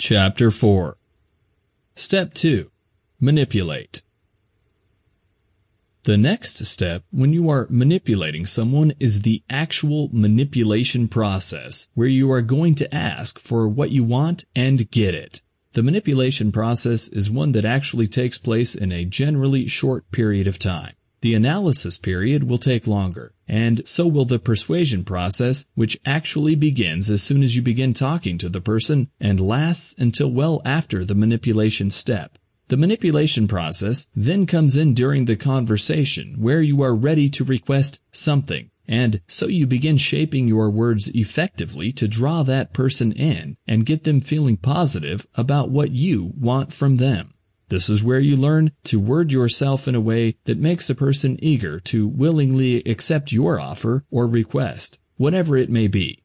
Chapter 4 Step 2 Manipulate The next step when you are manipulating someone is the actual manipulation process, where you are going to ask for what you want and get it. The manipulation process is one that actually takes place in a generally short period of time. The analysis period will take longer, and so will the persuasion process, which actually begins as soon as you begin talking to the person and lasts until well after the manipulation step. The manipulation process then comes in during the conversation where you are ready to request something, and so you begin shaping your words effectively to draw that person in and get them feeling positive about what you want from them. This is where you learn to word yourself in a way that makes a person eager to willingly accept your offer or request, whatever it may be.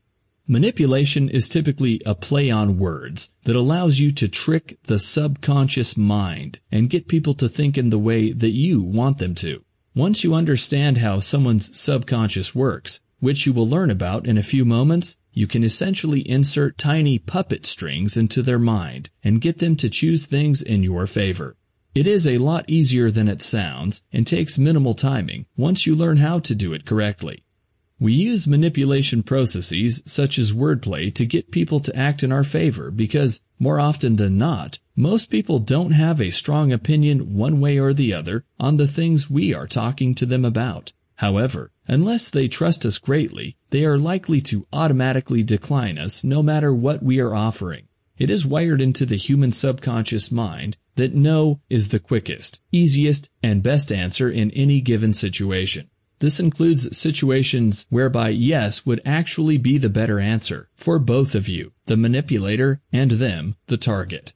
Manipulation is typically a play on words that allows you to trick the subconscious mind and get people to think in the way that you want them to. Once you understand how someone's subconscious works, which you will learn about in a few moments, you can essentially insert tiny puppet strings into their mind and get them to choose things in your favor. It is a lot easier than it sounds and takes minimal timing once you learn how to do it correctly. We use manipulation processes such as wordplay to get people to act in our favor because, more often than not, most people don't have a strong opinion one way or the other on the things we are talking to them about. However, unless they trust us greatly, they are likely to automatically decline us no matter what we are offering. It is wired into the human subconscious mind that no is the quickest, easiest, and best answer in any given situation. This includes situations whereby yes would actually be the better answer for both of you, the manipulator and them, the target.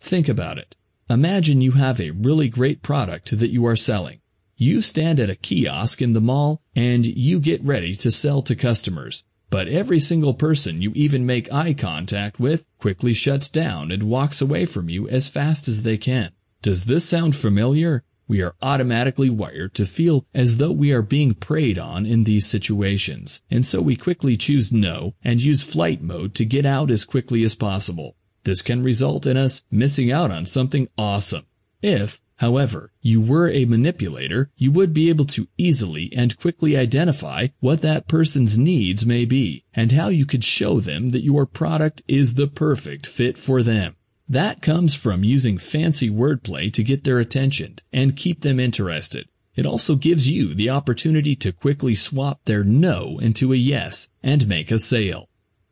Think about it. Imagine you have a really great product that you are selling. You stand at a kiosk in the mall and you get ready to sell to customers. But every single person you even make eye contact with quickly shuts down and walks away from you as fast as they can. Does this sound familiar? We are automatically wired to feel as though we are being preyed on in these situations, and so we quickly choose no and use flight mode to get out as quickly as possible. This can result in us missing out on something awesome. If, However, you were a manipulator, you would be able to easily and quickly identify what that person's needs may be and how you could show them that your product is the perfect fit for them. That comes from using fancy wordplay to get their attention and keep them interested. It also gives you the opportunity to quickly swap their no into a yes and make a sale.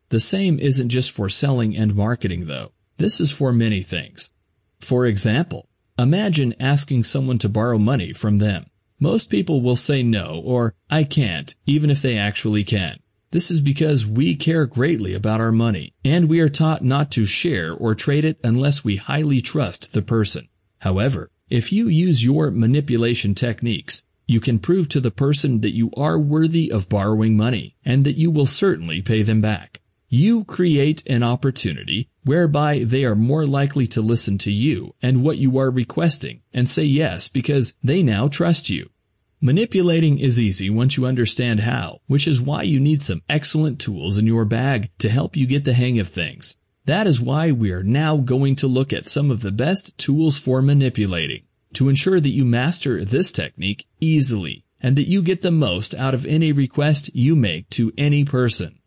The same isn't just for selling and marketing though. This is for many things. For example, Imagine asking someone to borrow money from them. Most people will say no or I can't, even if they actually can. This is because we care greatly about our money, and we are taught not to share or trade it unless we highly trust the person. However, if you use your manipulation techniques, you can prove to the person that you are worthy of borrowing money and that you will certainly pay them back. You create an opportunity whereby they are more likely to listen to you and what you are requesting and say yes because they now trust you. Manipulating is easy once you understand how, which is why you need some excellent tools in your bag to help you get the hang of things. That is why we are now going to look at some of the best tools for manipulating to ensure that you master this technique easily and that you get the most out of any request you make to any person.